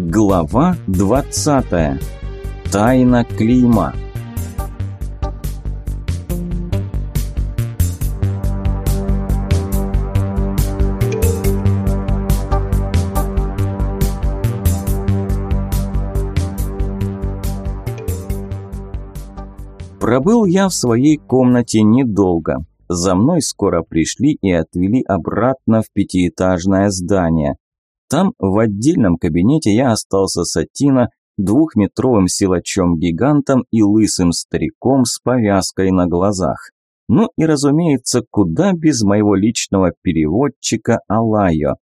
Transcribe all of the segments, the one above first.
Глава 20. Тайна клейма. Пробыл я в своей комнате недолго. За мной скоро пришли и отвели обратно в пятиэтажное здание. Там, в отдельном кабинете, я остался с Атина, двухметровым силачом-гигантом и лысым стариком с повязкой на глазах. Ну и, разумеется, куда без моего личного переводчика Алайо.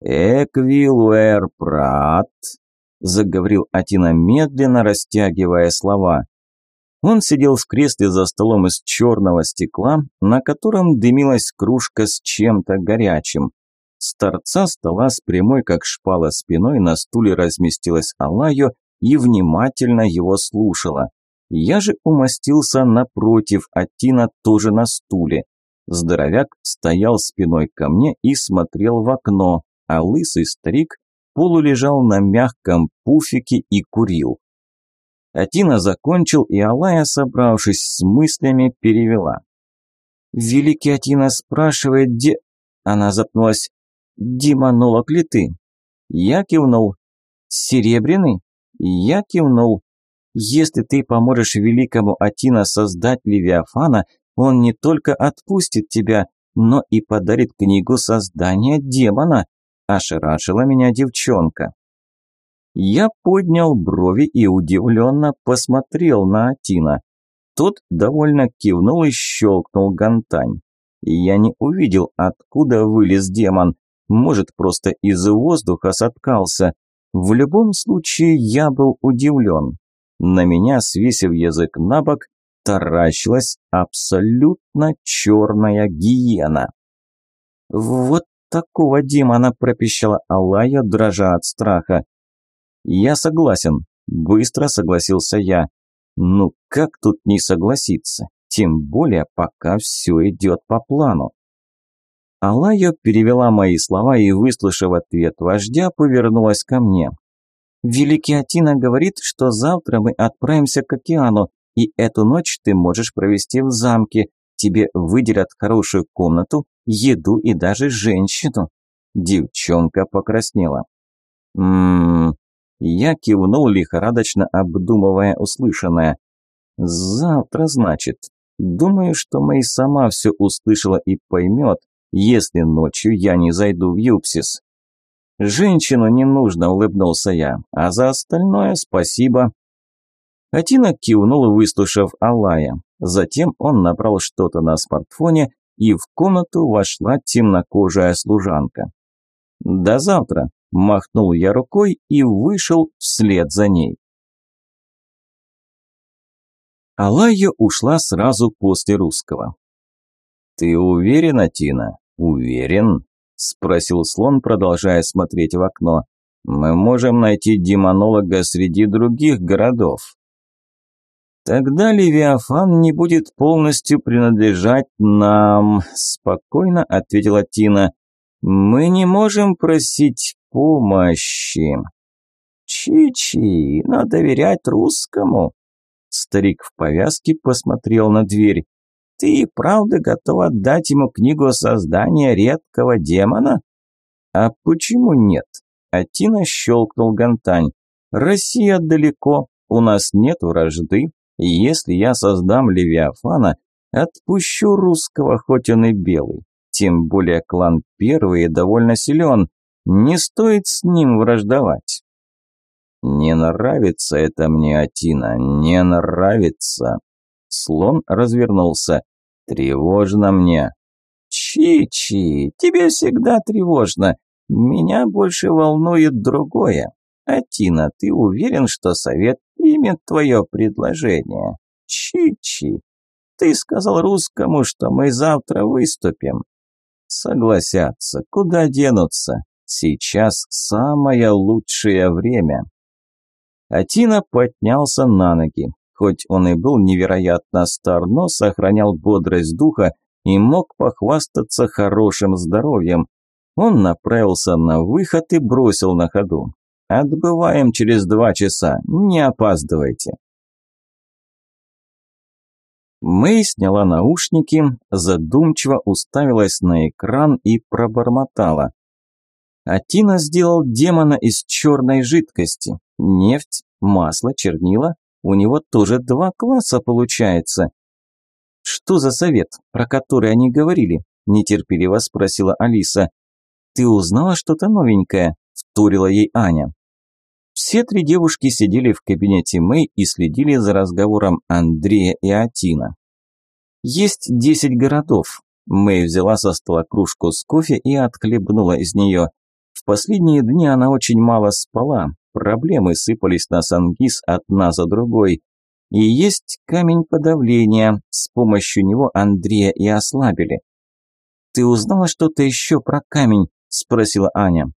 «Эквилуэр прат», – заговорил Атина медленно, растягивая слова. Он сидел в кресле за столом из черного стекла, на котором дымилась кружка с чем-то горячим. С торца стола с прямой, как шпала спиной, на стуле разместилась Алайо и внимательно его слушала. Я же умостился напротив, а Тина тоже на стуле. Здоровяк стоял спиной ко мне и смотрел в окно, а лысый старик полулежал на мягком пуфике и курил. Атина закончил, и Алая, собравшись с мыслями, перевела. «Великий Атина спрашивает, где...» Она запнулась. «Демонолог ли ты?» Я кивнул. «Серебряный?» Я кивнул. «Если ты поможешь великому Атина создать Левиафана, он не только отпустит тебя, но и подарит книгу создания демона», – ошарашила меня девчонка. Я поднял брови и удивленно посмотрел на Атина. Тот довольно кивнул и щелкнул гантань. Я не увидел, откуда вылез демон, может, просто из воздуха соткался. В любом случае, я был удивлен. На меня, свесив язык на бок, таращилась абсолютно черная гиена. «Вот такого демона!» – пропищала Алая, дрожа от страха. «Я согласен», – быстро согласился я. «Ну как тут не согласиться? Тем более, пока все идет по плану». Алайо перевела мои слова и, выслушав ответ вождя, повернулась ко мне. «Великий Атина говорит, что завтра мы отправимся к океану, и эту ночь ты можешь провести в замке. Тебе выделят хорошую комнату, еду и даже женщину». Девчонка покраснела. «Ммм...» Я кивнул, лихорадочно обдумывая услышанное. «Завтра, значит. Думаю, что Мэй сама все услышала и поймет, если ночью я не зайду в Юпсис. Женщину не нужно, улыбнулся я, а за остальное спасибо. Атина кивнул, выслушав Алая. Затем он набрал что-то на смартфоне, и в комнату вошла темнокожая служанка. «До завтра», – махнул я рукой и вышел вслед за ней. Алая ушла сразу после русского. «Ты уверена, Тина?» «Уверен?» – спросил слон, продолжая смотреть в окно. «Мы можем найти демонолога среди других городов». «Тогда Левиафан не будет полностью принадлежать нам», – спокойно ответила Тина. «Мы не можем просить помощи». «Чи-чи, надо доверять русскому». Старик в повязке посмотрел на дверь. Ты и правда готов отдать ему книгу создания редкого демона? А почему нет? Атина щелкнул гантань. Россия далеко, у нас нет вражды. И если я создам Левиафана, отпущу русского, хоть он и белый. Тем более клан Первый довольно силен. Не стоит с ним враждовать. Не нравится это мне, Атина, не нравится. Слон развернулся. Тревожно мне. Чи-чи, тебе всегда тревожно. Меня больше волнует другое. Атина, ты уверен, что совет примет твое предложение? Чи-чи, ты сказал русскому, что мы завтра выступим. Согласятся, куда денутся? Сейчас самое лучшее время. Атина поднялся на ноги. Хоть он и был невероятно стар, но сохранял бодрость духа и мог похвастаться хорошим здоровьем. Он направился на выход и бросил на ходу. Отбываем через два часа, не опаздывайте. Мэй сняла наушники, задумчиво уставилась на экран и пробормотала. Атина сделал демона из черной жидкости. Нефть, масло, чернила. У него тоже два класса получается. Что за совет, про который они говорили? Нетерпеливо спросила Алиса. Ты узнала что-то новенькое? Вторила ей Аня. Все три девушки сидели в кабинете Мэй и следили за разговором Андрея и Атина. Есть десять городов. Мэй взяла со стола кружку с кофе и отхлебнула из нее. В последние дни она очень мало спала. Проблемы сыпались на Сангис одна за другой. И есть камень подавления. С помощью него Андрея и ослабили. «Ты узнала что-то еще про камень?» – спросила Аня.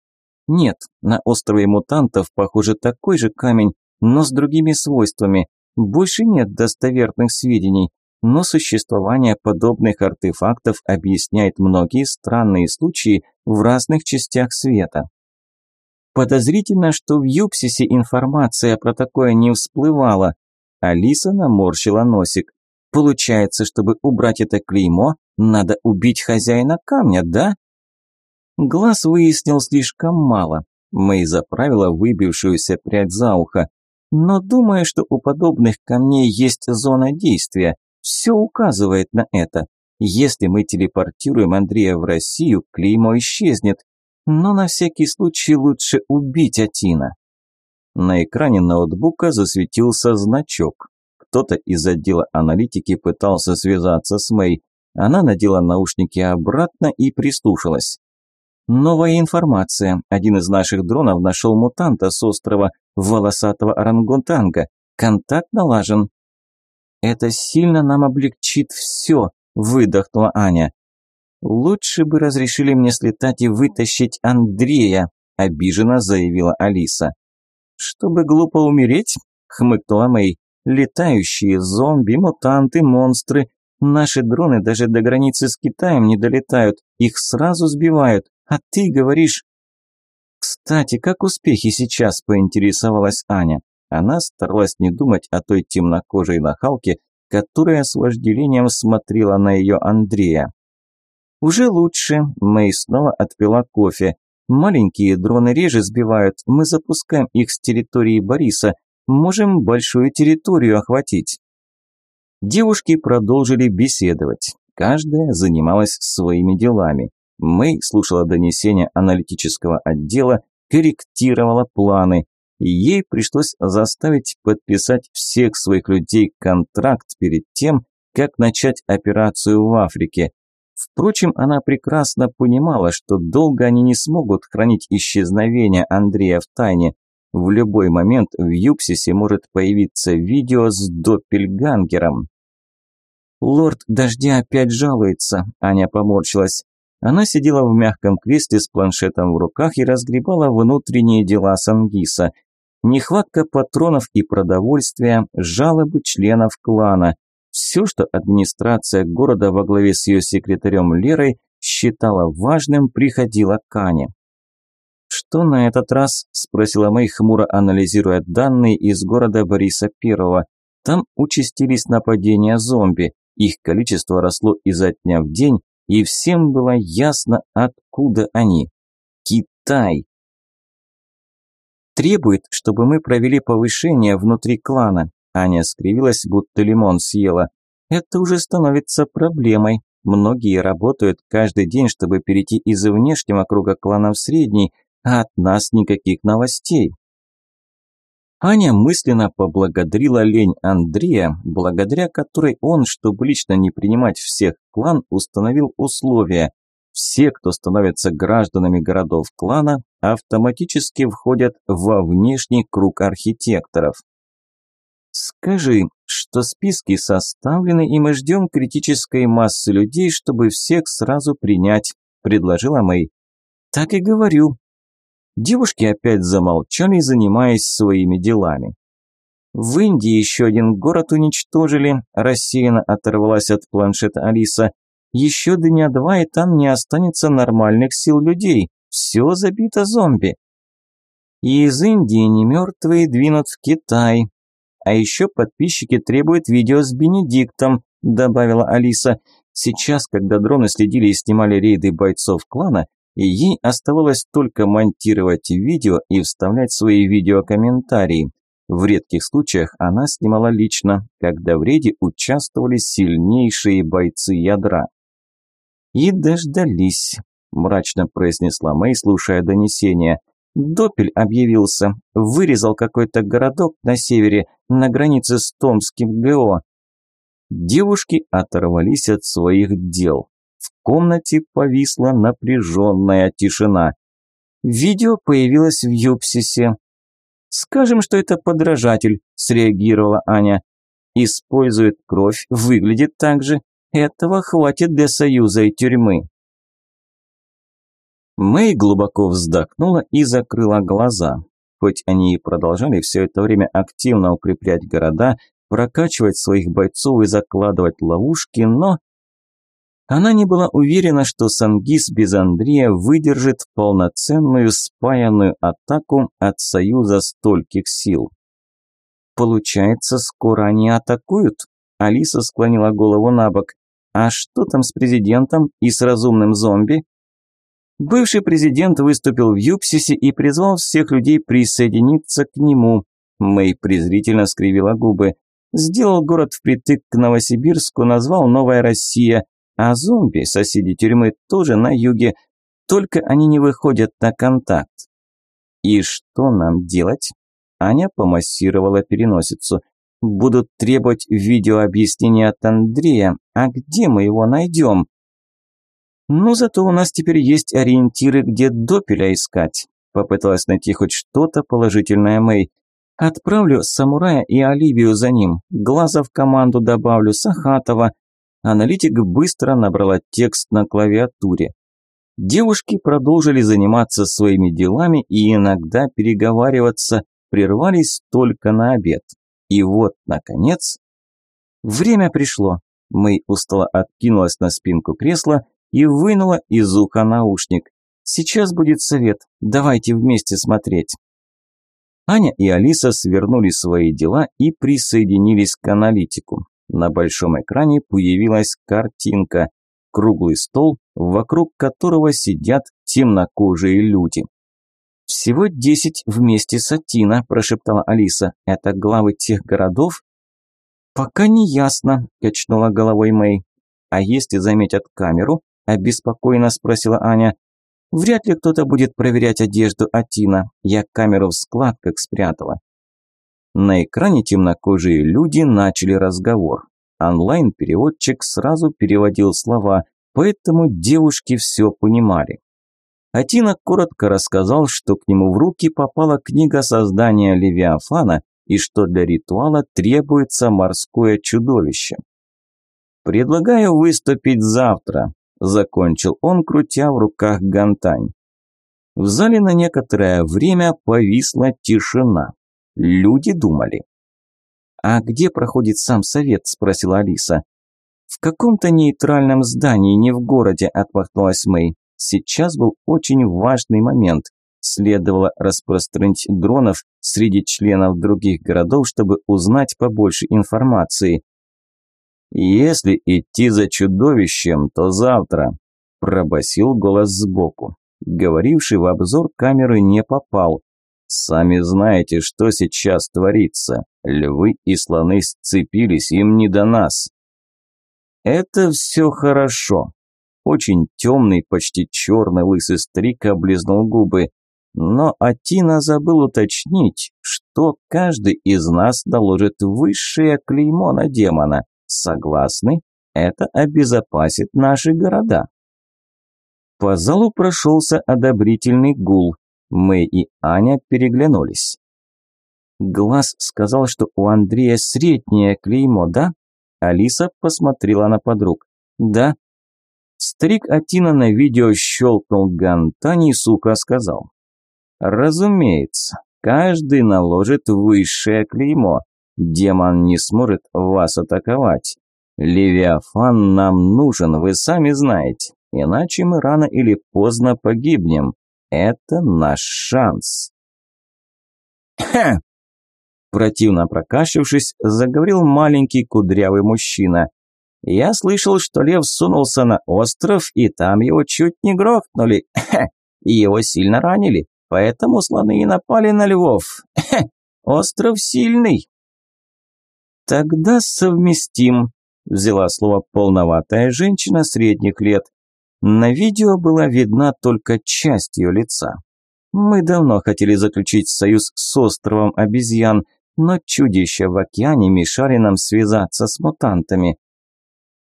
Нет, на острове мутантов, похоже, такой же камень, но с другими свойствами. Больше нет достоверных сведений, но существование подобных артефактов объясняет многие странные случаи в разных частях света. Подозрительно, что в Юпсисе информация про такое не всплывала. Алиса наморщила носик. Получается, чтобы убрать это клеймо, надо убить хозяина камня, да? Глаз выяснил слишком мало. Мэй заправила выбившуюся прядь за ухо. Но думаю, что у подобных камней есть зона действия. Все указывает на это. Если мы телепортируем Андрея в Россию, клеймо исчезнет. Но на всякий случай лучше убить Атина. На экране ноутбука засветился значок. Кто-то из отдела аналитики пытался связаться с Мэй. Она надела наушники обратно и прислушалась. Новая информация. Один из наших дронов нашел мутанта с острова волосатого орангутанга. Контакт налажен. Это сильно нам облегчит все, выдохнула Аня. Лучше бы разрешили мне слетать и вытащить Андрея, обиженно заявила Алиса. Чтобы глупо умереть, хмыкнула Мэй. Летающие зомби, мутанты, монстры. Наши дроны даже до границы с Китаем не долетают, их сразу сбивают. А ты говоришь... Кстати, как успехи сейчас, поинтересовалась Аня. Она старалась не думать о той темнокожей нахалке, которая с вожделением смотрела на ее Андрея. «Уже лучше», – Мэй снова отпила кофе. «Маленькие дроны реже сбивают, мы запускаем их с территории Бориса, можем большую территорию охватить». Девушки продолжили беседовать. Каждая занималась своими делами. Мэй слушала донесения аналитического отдела, корректировала планы. Ей пришлось заставить подписать всех своих людей контракт перед тем, как начать операцию в Африке. Впрочем, она прекрасно понимала, что долго они не смогут хранить исчезновение Андрея в тайне. В любой момент в Юпсисе может появиться видео с Доппельгангером. «Лорд Дождя опять жалуется», – Аня поморщилась. Она сидела в мягком кресле с планшетом в руках и разгребала внутренние дела Сангиса. Нехватка патронов и продовольствия, жалобы членов клана. Все, что администрация города во главе с ее секретарем Лерой считала важным, приходило к Ане. «Что на этот раз?» – спросила Мэй, хмуро анализируя данные из города Бориса Первого. Там участились нападения зомби. Их количество росло изо дня в день, и всем было ясно, откуда они. Китай. Требует, чтобы мы провели повышение внутри клана. Аня скривилась, будто лимон съела. Это уже становится проблемой. Многие работают каждый день, чтобы перейти из внешнего круга клана в средний, а от нас никаких новостей. Аня мысленно поблагодарила лень Андрея, благодаря которой он, чтобы лично не принимать всех клан, установил условия. Все, кто становится гражданами городов клана, автоматически входят во внешний круг архитекторов. Скажи, что списки составлены, и мы ждем критической массы людей, чтобы всех сразу принять, предложила Мэй. Так и говорю, Девушки опять замолчали, занимаясь своими делами. В Индии еще один город уничтожили, рассеянно оторвалась от планшета Алиса. Еще дня два, и там не останется нормальных сил людей. Все забито зомби. И из Индии не мертвые двинут в Китай. А еще подписчики требуют видео с Бенедиктом, добавила Алиса. Сейчас, когда дроны следили и снимали рейды бойцов клана, ей оставалось только монтировать видео и вставлять свои видеокомментарии. В редких случаях она снимала лично, когда в рейде участвовали сильнейшие бойцы ядра. «И дождались», – мрачно произнесла Мэй, слушая донесение. «Допель объявился, вырезал какой-то городок на севере, на границе с Томским ГО. Девушки оторвались от своих дел. В комнате повисла напряженная тишина. Видео появилось в Юпсисе. «Скажем, что это подражатель», – среагировала Аня. «Использует кровь, выглядит так же. Этого хватит для союза и тюрьмы». Мэй глубоко вздохнула и закрыла глаза. Хоть они и продолжали все это время активно укреплять города, прокачивать своих бойцов и закладывать ловушки, но... Она не была уверена, что Сангис без Андрея выдержит полноценную спаянную атаку от союза стольких сил. «Получается, скоро они атакуют?» Алиса склонила голову на бок. «А что там с президентом и с разумным зомби?» Бывший президент выступил в Юпсисе и призвал всех людей присоединиться к нему. Мэй презрительно скривила губы. Сделал город впритык к Новосибирску, назвал «Новая Россия», а зомби, соседи тюрьмы, тоже на юге, только они не выходят на контакт. И что нам делать? Аня помассировала переносицу. Будут требовать видеообъяснения от Андрея. А где мы его найдем? Ну, зато у нас теперь есть ориентиры, где допеля искать. Попыталась найти хоть что-то положительное Мэй. Отправлю Самурая и Оливию за ним. Глаза в команду добавлю, Сахатова. Аналитик быстро набрала текст на клавиатуре. Девушки продолжили заниматься своими делами и иногда переговариваться, прервались только на обед. И вот, наконец, время пришло. Мэй устало откинулась на спинку кресла и вынула из уха наушник. Сейчас будет совет, давайте вместе смотреть. Аня и Алиса свернули свои дела и присоединились к аналитику. На большом экране появилась картинка. Круглый стол, вокруг которого сидят темнокожие люди. «Всего десять вместе с Атина», – прошептала Алиса. «Это главы тех городов?» «Пока не ясно», – качнула головой Мэй. «А если заметят камеру?» – обеспокоенно спросила Аня. Вряд ли кто-то будет проверять одежду Атина. Я камеру в складках спрятала. На экране темнокожие люди начали разговор. Онлайн-переводчик сразу переводил слова, поэтому девушки все понимали. Атина коротко рассказал, что к нему в руки попала книга создания Левиафана и что для ритуала требуется морское чудовище. «Предлагаю выступить завтра», закончил он, крутя в руках гантань. В зале на некоторое время повисла тишина. Люди думали. «А где проходит сам совет?» – спросила Алиса. «В каком-то нейтральном здании, не в городе», – отмахнулась Мэй. «Сейчас был очень важный момент. Следовало распространить дронов среди членов других городов, чтобы узнать побольше информации. «Если идти за чудовищем, то завтра», – пробасил голос сбоку. Говоривший в обзор камеры не попал. «Сами знаете, что сейчас творится. Львы и слоны сцепились, им не до нас». «Это все хорошо». Очень темный, почти черный лысый старик облизнул губы. Но Атина забыл уточнить, что каждый из нас доложит высшее клеймо на демона. Согласны? Это обезопасит наши города. По залу прошелся одобрительный гул. Мы и Аня переглянулись. Глаз сказал, что у Андрея среднее клеймо, да? Алиса посмотрела на подруг. Да. Старик Атина на видео щелкнул гантани сука сказал. Разумеется, каждый наложит высшее клеймо. Демон не сможет вас атаковать. Левиафан нам нужен, вы сами знаете. Иначе мы рано или поздно погибнем. Это наш шанс. Противно прокашлявшись, заговорил маленький кудрявый мужчина. «Я слышал, что лев сунулся на остров, и там его чуть не грохнули, и его сильно ранили, поэтому слоны и напали на львов. Остров сильный». «Тогда совместим», – взяла слово полноватая женщина средних лет. На видео была видна только часть ее лица. Мы давно хотели заключить союз с островом обезьян, но чудища в океане мешали нам связаться с мутантами.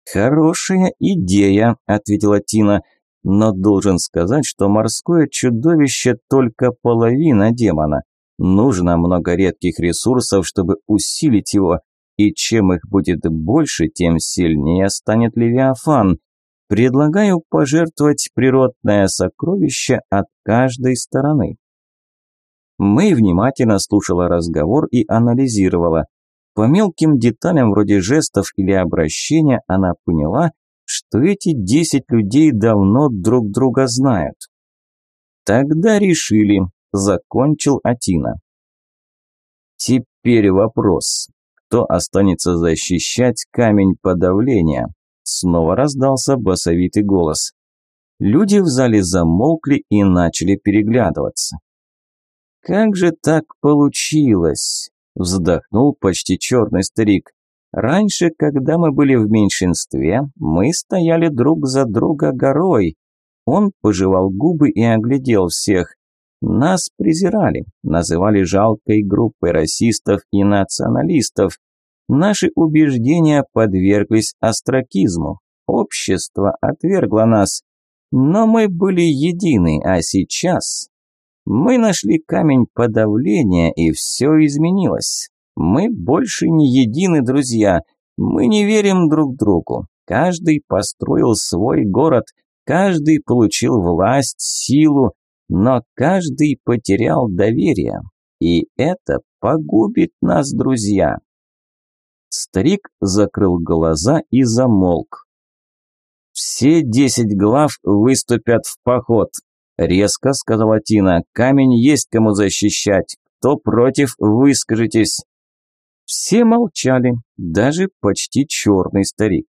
«Хорошая идея», – ответила Тина, – «но должен сказать, что морское чудовище только половина демона. Нужно много редких ресурсов, чтобы усилить его, и чем их будет больше, тем сильнее станет Левиафан. Предлагаю пожертвовать природное сокровище от каждой стороны». Мэй внимательно слушала разговор и анализировала. По мелким деталям вроде жестов или обращения она поняла, что эти десять людей давно друг друга знают. Тогда решили, закончил Атина. Теперь вопрос, кто останется защищать камень подавления? Снова раздался басовитый голос. Люди в зале замолкли и начали переглядываться. «Как же так получилось?» – вздохнул почти черный старик. «Раньше, когда мы были в меньшинстве, мы стояли друг за друга горой». Он пожевал губы и оглядел всех. Нас презирали, называли жалкой группой расистов и националистов. Наши убеждения подверглись остракизму. Общество отвергло нас. Но мы были едины, а сейчас мы нашли камень подавления, и все изменилось. Мы больше не едины, друзья. Мы не верим друг другу. Каждый построил свой город, каждый получил власть, силу, но каждый потерял доверие. И это погубит нас, друзья. Старик закрыл глаза и замолк. Все десять глав выступят в поход. Резко сказала Тина. Камень есть кому защищать. Кто против, выскажитесь. Все молчали, даже почти черный старик.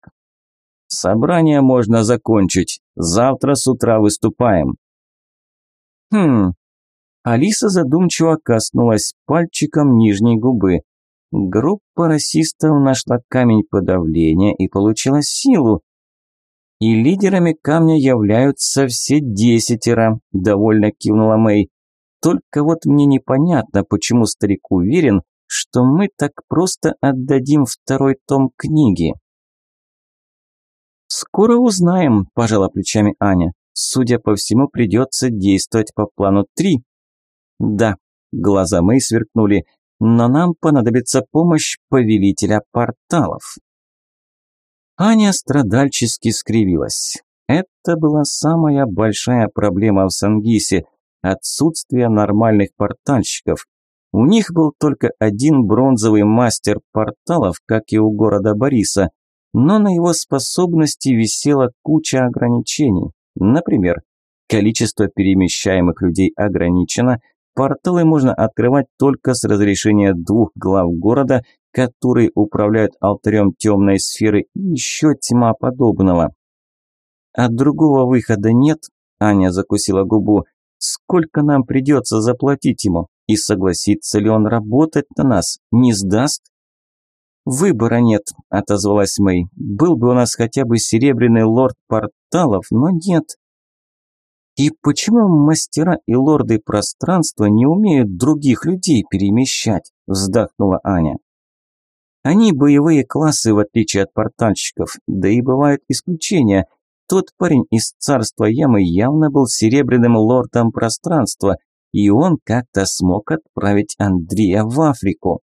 Собрание можно закончить. Завтра с утра выступаем. Хм. Алиса задумчиво коснулась пальчиком нижней губы. Группа расистов нашла камень подавления и получила силу. И лидерами камня являются все десятеро, довольно кивнула Мэй. Только вот мне непонятно, почему старик уверен, что мы так просто отдадим второй том книги. «Скоро узнаем», – пожала плечами Аня. «Судя по всему, придется действовать по плану три». «Да», – глаза Мэй сверкнули, – «но нам понадобится помощь повелителя порталов». Аня страдальчески скривилась. Это была самая большая проблема в Сангисе – отсутствие нормальных портальщиков. У них был только один бронзовый мастер порталов, как и у города Бориса, но на его способности висела куча ограничений. Например, количество перемещаемых людей ограничено, порталы можно открывать только с разрешения двух глав города которые управляют алтарем темной сферы и еще тьма подобного. А другого выхода нет, Аня закусила губу. Сколько нам придется заплатить ему? И согласится ли он работать на нас? Не сдаст? «Выбора нет», – отозвалась Мэй. «Был бы у нас хотя бы серебряный лорд порталов, но нет». «И почему мастера и лорды пространства не умеют других людей перемещать?» – вздохнула Аня. Они боевые классы, в отличие от портальщиков, да и бывают исключения. Тот парень из царства Ямы явно был серебряным лордом пространства, и он как-то смог отправить Андрея в Африку.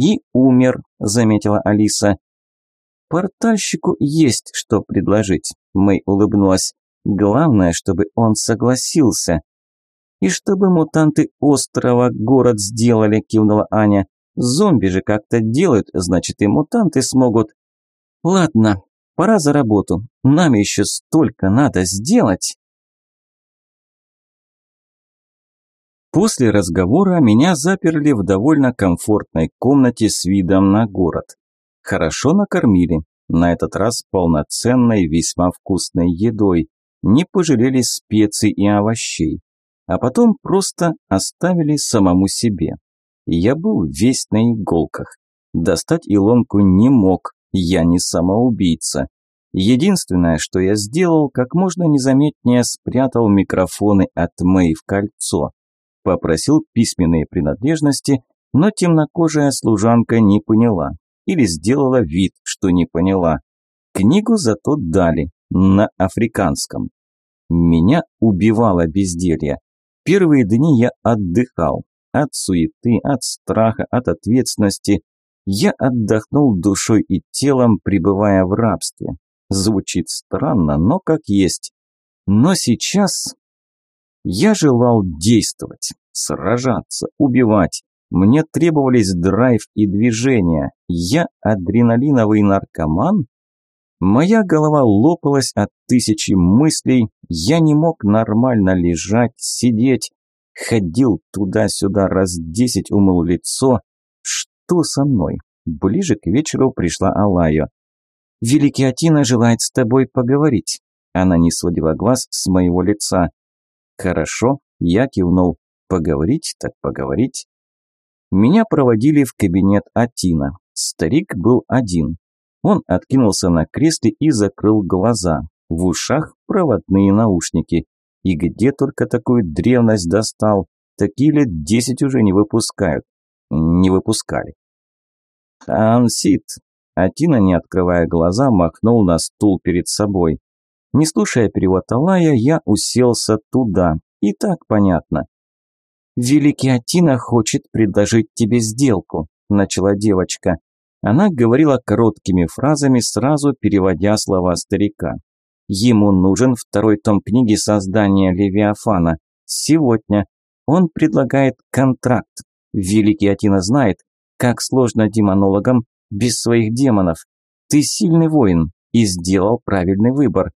«И умер», – заметила Алиса. «Портальщику есть что предложить», – Мэй улыбнулась. «Главное, чтобы он согласился». «И чтобы мутанты острова город сделали», – кивнула Аня. Зомби же как-то делают, значит и мутанты смогут. Ладно, пора за работу. Нам еще столько надо сделать. После разговора меня заперли в довольно комфортной комнате с видом на город. Хорошо накормили, на этот раз полноценной, весьма вкусной едой, не пожалели специй и овощей, а потом просто оставили самому себе. Я был весь на иголках. Достать илонку не мог, я не самоубийца. Единственное, что я сделал, как можно незаметнее спрятал микрофоны от Мэй в кольцо. Попросил письменные принадлежности, но темнокожая служанка не поняла. Или сделала вид, что не поняла. Книгу зато дали, на африканском. Меня убивало безделье. Первые дни я отдыхал. От суеты, от страха, от ответственности. Я отдохнул душой и телом, пребывая в рабстве. Звучит странно, но как есть. Но сейчас я желал действовать, сражаться, убивать. Мне требовались драйв и движение. Я адреналиновый наркоман? Моя голова лопалась от тысячи мыслей. Я не мог нормально лежать, сидеть. Ходил туда-сюда раз десять, умыл лицо. Что со мной? Ближе к вечеру пришла Алайо. Великий Атина желает с тобой поговорить». Она не сводила глаз с моего лица. «Хорошо», я кивнул. «Поговорить, так поговорить». Меня проводили в кабинет Атина. Старик был один. Он откинулся на кресле и закрыл глаза. В ушах проводные наушники. И где только такую древность достал? Такие лет десять уже не выпускают. Не выпускали. «Хансит», Атина, не открывая глаза, махнул на стул перед собой. Не слушая перевод Алая, я уселся туда. И так понятно. «Великий Атина хочет предложить тебе сделку», – начала девочка. Она говорила короткими фразами, сразу переводя слова старика. Ему нужен второй том книги создания Левиафана. Сегодня. Он предлагает контракт. Великий Атина знает, как сложно демонологам без своих демонов. Ты сильный воин и сделал правильный выбор.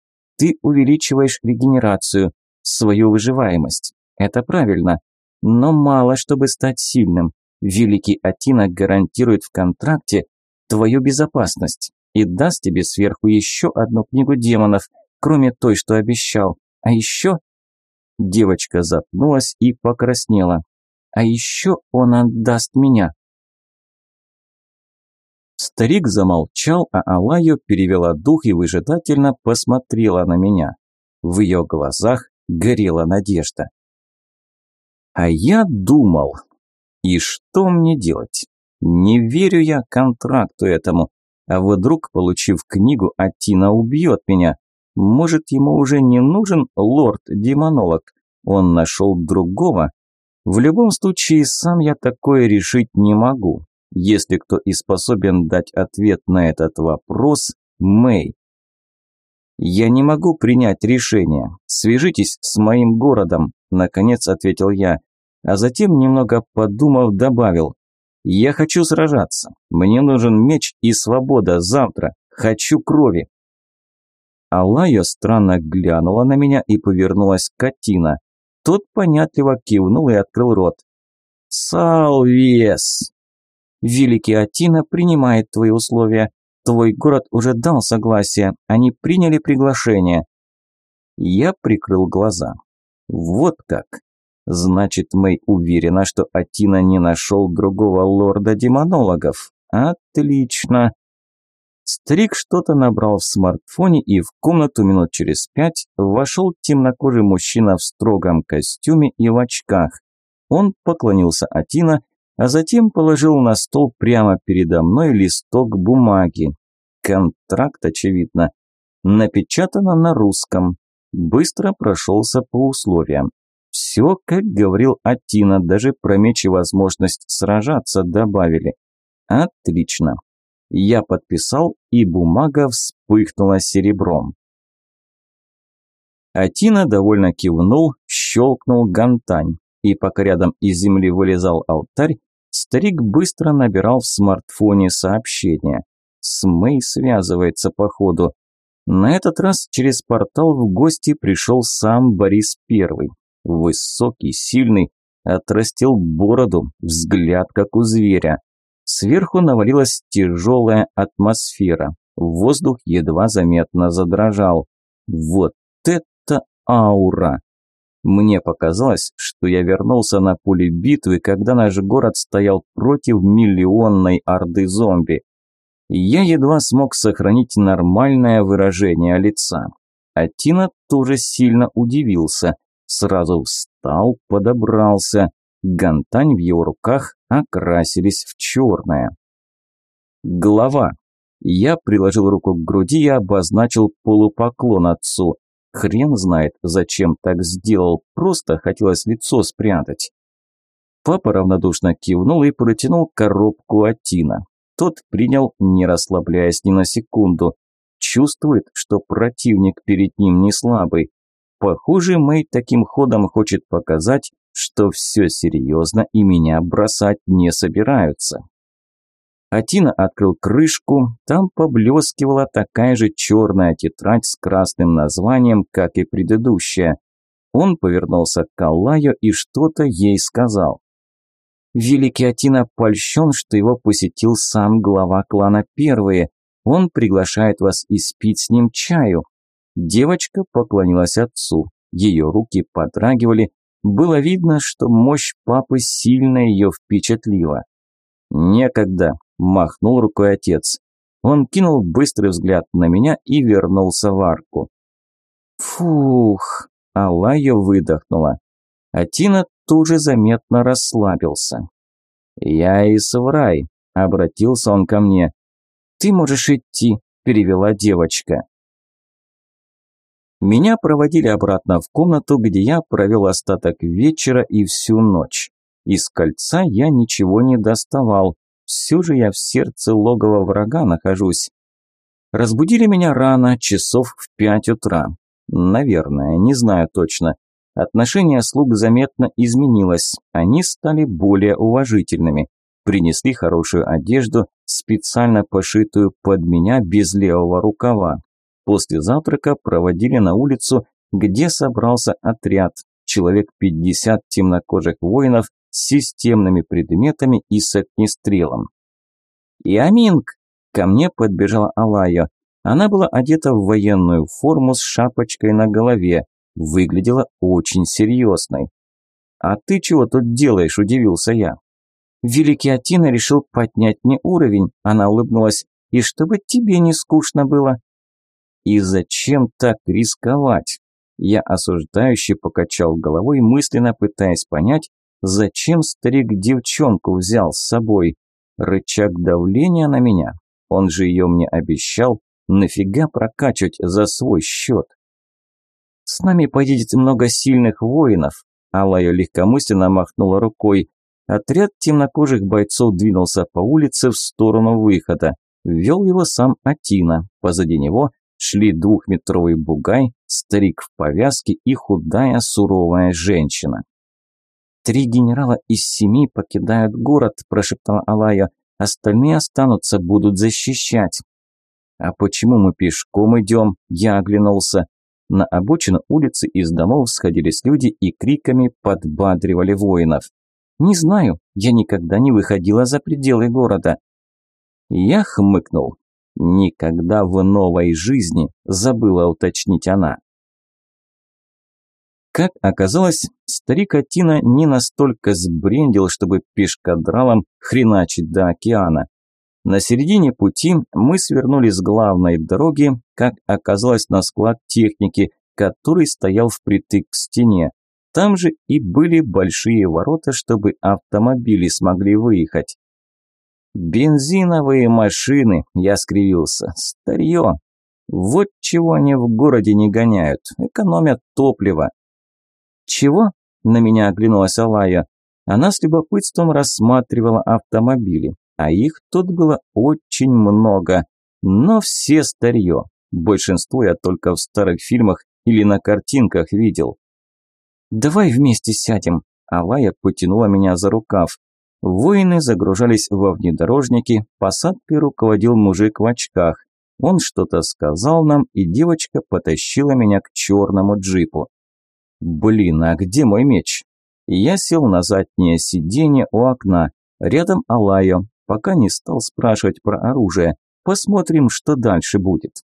Ты увеличиваешь регенерацию, свою выживаемость. Это правильно. Но мало, чтобы стать сильным. Великий Атина гарантирует в контракте твою безопасность и даст тебе сверху еще одну книгу демонов, кроме той, что обещал. А еще... Девочка запнулась и покраснела. А еще он отдаст меня. Старик замолчал, а Алайо перевела дух и выжидательно посмотрела на меня. В ее глазах горела надежда. А я думал, и что мне делать? Не верю я контракту этому. А вдруг, получив книгу, Атина убьет меня. Может, ему уже не нужен лорд-демонолог? Он нашел другого? В любом случае, сам я такое решить не могу. Если кто и способен дать ответ на этот вопрос, Мэй. «Я не могу принять решение. Свяжитесь с моим городом», – наконец ответил я. А затем, немного подумав, добавил. «Я хочу сражаться. Мне нужен меч и свобода завтра. Хочу крови». Алайо странно глянула на меня и повернулась к Катина. Тот понятливо кивнул и открыл рот. «Салвес!» Великий Атина принимает твои условия. Твой город уже дал согласие, они приняли приглашение. Я прикрыл глаза. Вот как. Значит, Мэй уверена, что Атина не нашел другого лорда-демонологов. Отлично. Старик что-то набрал в смартфоне, и в комнату минут через пять вошел темнокожий мужчина в строгом костюме и в очках. Он поклонился Атина а затем положил на стол прямо передо мной листок бумаги. Контракт, очевидно. Напечатано на русском. Быстро прошелся по условиям. Все, как говорил Атина, даже про меч и возможность сражаться добавили. Отлично. Я подписал, и бумага вспыхнула серебром. Атина довольно кивнул, щелкнул гантань, и пока рядом из земли вылезал алтарь, Старик быстро набирал в смартфоне сообщения. С Мэй связывается походу. На этот раз через портал в гости пришел сам Борис Первый. Высокий, сильный, отрастил бороду, взгляд как у зверя. Сверху навалилась тяжелая атмосфера. Воздух едва заметно задрожал. Вот это аура! Мне показалось, что я вернулся на поле битвы, когда наш город стоял против миллионной орды зомби. Я едва смог сохранить нормальное выражение лица. А Тина тоже сильно удивился. Сразу встал, подобрался. Гантань в его руках окрасились в черное. Глава. Я приложил руку к груди и обозначил полупоклон отцу. Хрен знает, зачем так сделал, просто хотелось лицо спрятать. Папа равнодушно кивнул и протянул коробку Атина. Тот принял, не расслабляясь ни на секунду. Чувствует, что противник перед ним не слабый. Похоже, Мэй таким ходом хочет показать, что все серьезно и меня бросать не собираются. Атина открыл крышку, там поблескивала такая же черная тетрадь с красным названием, как и предыдущая. Он повернулся к Аллаю и что-то ей сказал. Великий Атина польщен, что его посетил сам глава клана Первые. Он приглашает вас испить с ним чаю. Девочка поклонилась отцу. Ее руки подрагивали. Было видно, что мощь папы сильно ее впечатлила. «Некогда», махнул рукой отец. Он кинул быстрый взгляд на меня и вернулся в арку. Фух, Алая выдохнула. А Тина тоже заметно расслабился. «Я и Саврай», – обратился он ко мне. «Ты можешь идти», – перевела девочка. Меня проводили обратно в комнату, где я провел остаток вечера и всю ночь. Из кольца я ничего не доставал, все же я в сердце логова врага нахожусь. Разбудили меня рано, часов в пять утра. Наверное, не знаю точно. Отношение слуг заметно изменилось, они стали более уважительными. Принесли хорошую одежду, специально пошитую под меня без левого рукава. После завтрака проводили на улицу, где собрался отряд, человек 50 темнокожих воинов с системными предметами и с огнестрелом. «Яминг!» – ко мне подбежала Алая. Она была одета в военную форму с шапочкой на голове, выглядела очень серьезной. «А ты чего тут делаешь?» – удивился я. «Великий Атина решил поднять мне уровень», – она улыбнулась, – «и чтобы тебе не скучно было». «И зачем так рисковать?» Я осуждающе покачал головой, мысленно пытаясь понять, Зачем старик девчонку взял с собой? Рычаг давления на меня? Он же ее мне обещал. Нафига прокачивать за свой счет? С нами поедет много сильных воинов. Алая легкомысленно махнула рукой. Отряд темнокожих бойцов двинулся по улице в сторону выхода. Вел его сам Атина. Позади него шли двухметровый бугай, старик в повязке и худая суровая женщина. «Три генерала из семи покидают город», – прошептала Алая. «Остальные останутся, будут защищать». «А почему мы пешком идем?» – я оглянулся. На обочину улицы из домов сходились люди и криками подбадривали воинов. «Не знаю, я никогда не выходила за пределы города». Я хмыкнул. «Никогда в новой жизни», – забыла уточнить она. Как оказалось, старик Атина не настолько сбрендил, чтобы пешкадралом хреначить до океана. На середине пути мы свернули с главной дороги, как оказалось на склад техники, который стоял впритык к стене. Там же и были большие ворота, чтобы автомобили смогли выехать. «Бензиновые машины», – я скривился, – «старье. Вот чего они в городе не гоняют, экономят топливо». «Чего?» – на меня оглянулась Алая. Она с любопытством рассматривала автомобили, а их тут было очень много, но все старье. Большинство я только в старых фильмах или на картинках видел. «Давай вместе сядем», – Алая потянула меня за рукав. Воины загружались во внедорожники, посадкой руководил мужик в очках. Он что-то сказал нам, и девочка потащила меня к черному джипу. Блин, а где мой меч? Я сел на заднее сиденье у окна, рядом Алайо, пока не стал спрашивать про оружие. Посмотрим, что дальше будет.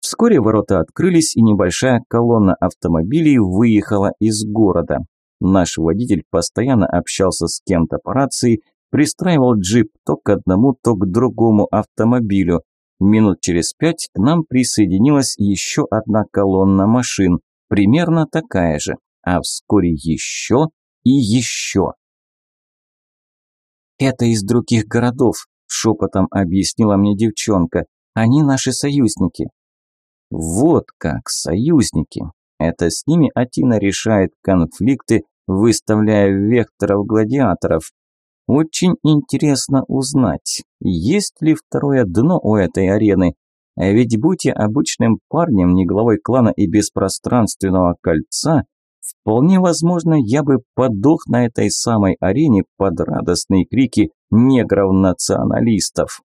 Вскоре ворота открылись, и небольшая колонна автомобилей выехала из города. Наш водитель постоянно общался с кем-то по рации, пристраивал джип то к одному, то к другому автомобилю. Минут через пять к нам присоединилась еще одна колонна машин, примерно такая же, а вскоре еще и еще. «Это из других городов», – шепотом объяснила мне девчонка. «Они наши союзники». Вот как, союзники. Это с ними Атина решает конфликты, выставляя векторов-гладиаторов. Очень интересно узнать, есть ли второе дно у этой арены. Ведь будь я обычным парнем, не главой клана и без пространственного кольца, вполне возможно, я бы подох на этой самой арене под радостные крики негров-националистов.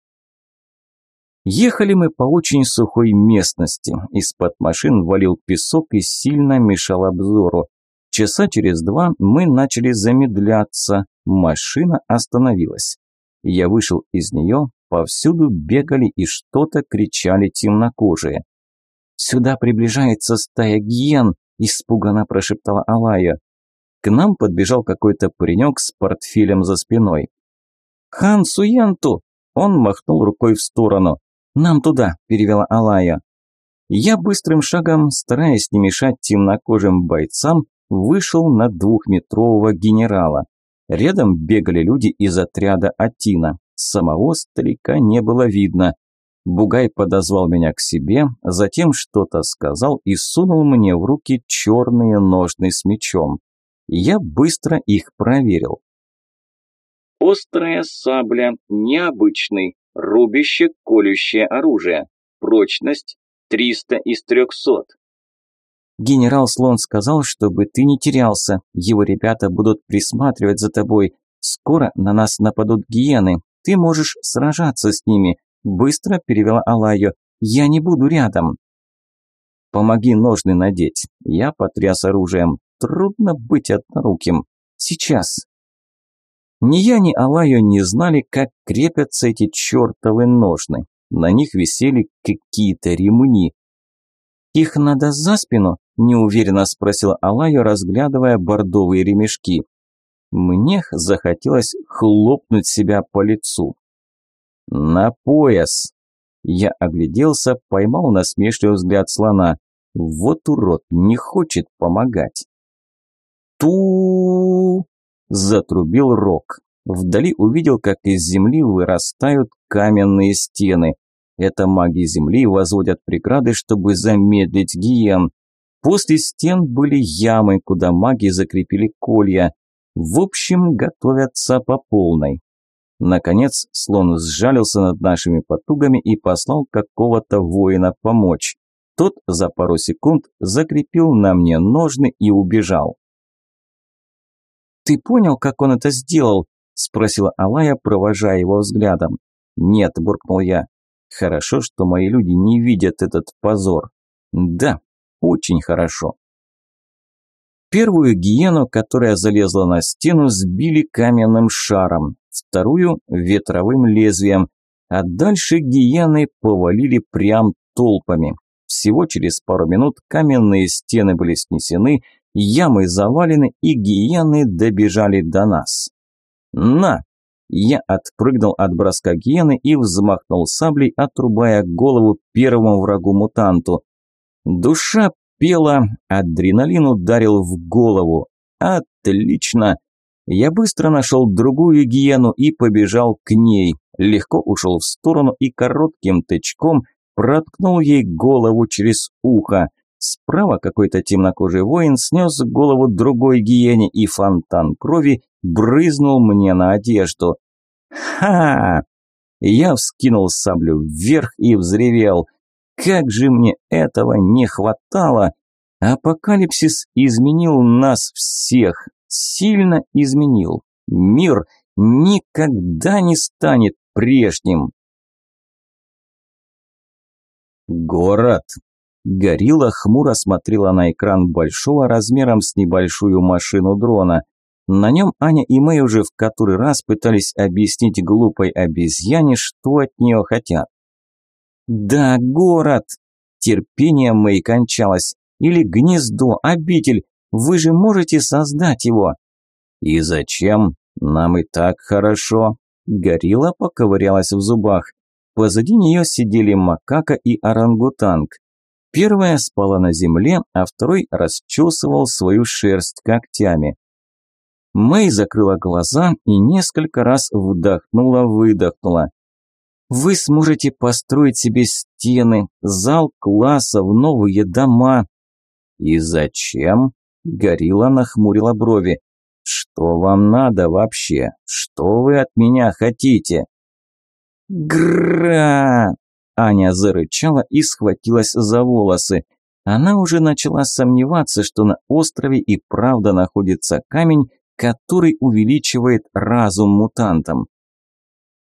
Ехали мы по очень сухой местности. Из-под машин валил песок и сильно мешал обзору. Часа через два мы начали замедляться. Машина остановилась. Я вышел из нее, повсюду бегали и что-то кричали темнокожие. «Сюда приближается стая гиен!» – испуганно прошептала Алая. К нам подбежал какой-то паренек с портфелем за спиной. «Хан Суенту!» – он махнул рукой в сторону. «Нам туда», – перевела Алая. Я быстрым шагом, стараясь не мешать темнокожим бойцам, вышел на двухметрового генерала. Рядом бегали люди из отряда Атина. Самого старика не было видно. Бугай подозвал меня к себе, затем что-то сказал и сунул мне в руки черные ножны с мечом. Я быстро их проверил. Острая сабля, необычный, Рубище-колющее оружие. Прочность 300 из 300. Генерал Слон сказал, чтобы ты не терялся. Его ребята будут присматривать за тобой. Скоро на нас нападут гиены. Ты можешь сражаться с ними. Быстро перевела Алайо. Я не буду рядом. Помоги ножны надеть. Я потряс оружием. Трудно быть одноруким. Сейчас. Ни я, ни Алайо не знали, как крепятся эти чертовы ножны. На них висели какие-то ремни. «Их надо за спину?» – неуверенно спросила Алайо, разглядывая бордовые ремешки. Мне захотелось хлопнуть себя по лицу. «На пояс!» Я огляделся, поймал насмешливый взгляд слона. Вот урод, не хочет помогать. ту Затрубил рог. Вдали увидел, как из земли вырастают каменные стены. Это маги земли возводят преграды, чтобы замедлить гиен. После стен были ямы, куда маги закрепили колья. В общем, готовятся по полной. Наконец, слон сжалился над нашими потугами и послал какого-то воина помочь. Тот за пару секунд закрепил на мне ножны и убежал. «Ты понял, как он это сделал?» – спросила Алая, провожая его взглядом. «Нет», – буркнул я. «Хорошо, что мои люди не видят этот позор». «Да, очень хорошо». Первую гиену, которая залезла на стену, сбили каменным шаром, вторую – ветровым лезвием, а дальше гиены повалили прям толпами. Всего через пару минут каменные стены были снесены, Ямы завалены, и гиены добежали до нас. «На!» Я отпрыгнул от броска гиены и взмахнул саблей, отрубая голову первому врагу-мутанту. Душа пела, адреналин ударил в голову. Отлично! Я быстро нашел другую гиену и побежал к ней. Легко ушел в сторону и коротким тычком проткнул ей голову через ухо. Справа какой-то темнокожий воин снес голову другой гиене, и фонтан крови брызнул мне на одежду. «Ха!» Я вскинул саблю вверх и взревел. «Как же мне этого не хватало!» Апокалипсис изменил нас всех, сильно изменил. Мир никогда не станет прежним. Город Горилла хмуро смотрела на экран большого размером с небольшую машину дрона. На нем Аня и Мэй уже в который раз пытались объяснить глупой обезьяне, что от нее хотят. «Да, город!» Терпение Мэй кончалось. «Или гнездо, обитель. Вы же можете создать его!» «И зачем? Нам и так хорошо!» Горилла поковырялась в зубах. Позади нее сидели макака и орангутанг. Первая спала на земле, а второй расчесывал свою шерсть когтями. Мэй закрыла глаза и несколько раз вдохнула-выдохнула. Вы сможете построить себе стены, зал классов, новые дома. И зачем? Горилла нахмурила брови. Что вам надо вообще? Что вы от меня хотите? Гра! Аня зарычала и схватилась за волосы. Она уже начала сомневаться, что на острове и правда находится камень, который увеличивает разум мутантам.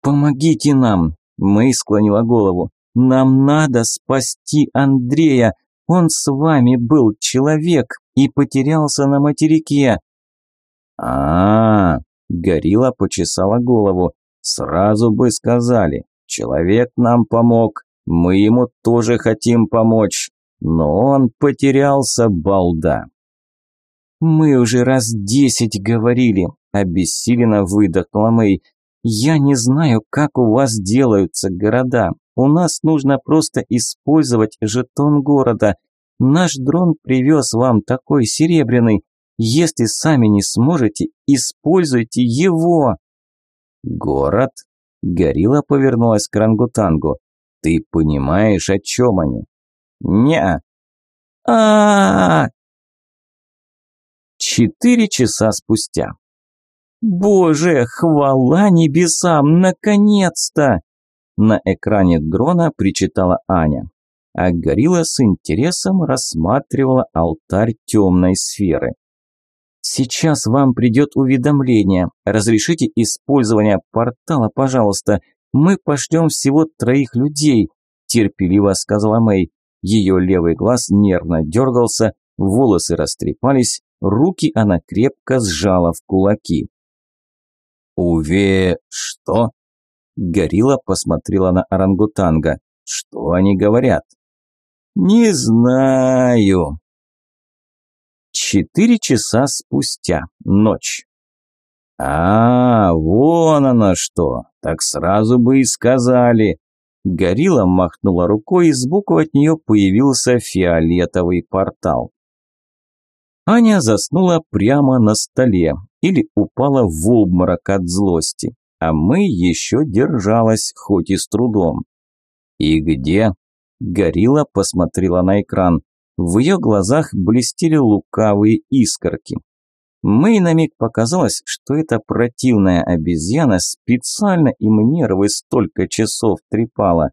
«Помогите нам!» Мэй склонила голову. «Нам надо спасти Андрея. Он с вами был человек и потерялся на материке». А, -а, -а Горилла почесала голову. «Сразу бы сказали. Человек нам помог. Мы ему тоже хотим помочь. Но он потерялся, балда». «Мы уже раз десять говорили», – обессиленно выдохнула Мэй. «Я не знаю, как у вас делаются города. У нас нужно просто использовать жетон города. Наш дрон привез вам такой серебряный. Если сами не сможете, используйте его». «Город?» Горилла повернулась к Рангутангу. «Ты понимаешь, о чем они?» «Не-а». а Четыре часа спустя. «Боже, хвала небесам, наконец-то!» На экране дрона причитала Аня, а горилла с интересом рассматривала алтарь темной сферы. «Сейчас вам придет уведомление. Разрешите использование портала, пожалуйста. Мы пошлем всего троих людей», – терпеливо сказала Мэй. Ее левый глаз нервно дергался, волосы растрепались, руки она крепко сжала в кулаки. «Уве... что?» Горилла посмотрела на орангутанга. «Что они говорят?» «Не знаю». Четыре часа спустя. Ночь. «А, вон оно что! Так сразу бы и сказали!» Горилла махнула рукой, и сбоку от нее появился фиолетовый портал. Аня заснула прямо на столе или упала в обморок от злости, а мы еще держалась, хоть и с трудом. «И где?» Горилла посмотрела на экран. В ее глазах блестели лукавые искорки. Мэй на миг показалось, что эта противная обезьяна специально им нервы столько часов трепала.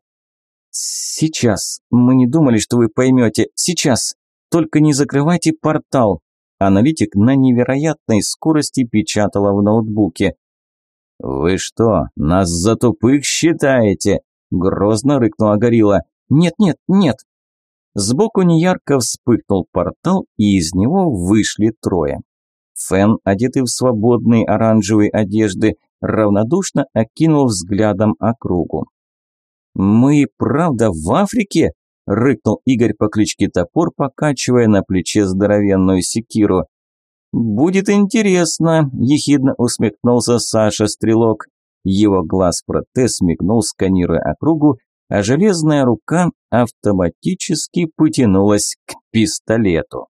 «Сейчас. Мы не думали, что вы поймете. Сейчас. Только не закрывайте портал. Аналитик на невероятной скорости печатала в ноутбуке. «Вы что, нас за тупых считаете?» – грозно рыкнула горилла. «Нет, нет, нет!» Сбоку неярко вспыхнул портал, и из него вышли трое. Фен, одетый в свободные оранжевые одежды, равнодушно окинул взглядом округу. «Мы правда в Африке?» – рыкнул Игорь по кличке Топор, покачивая на плече здоровенную секиру. «Будет интересно», – ехидно усмехнулся Саша Стрелок. Его глаз-протез мигнул, сканируя округу, а железная рука автоматически потянулась к пистолету.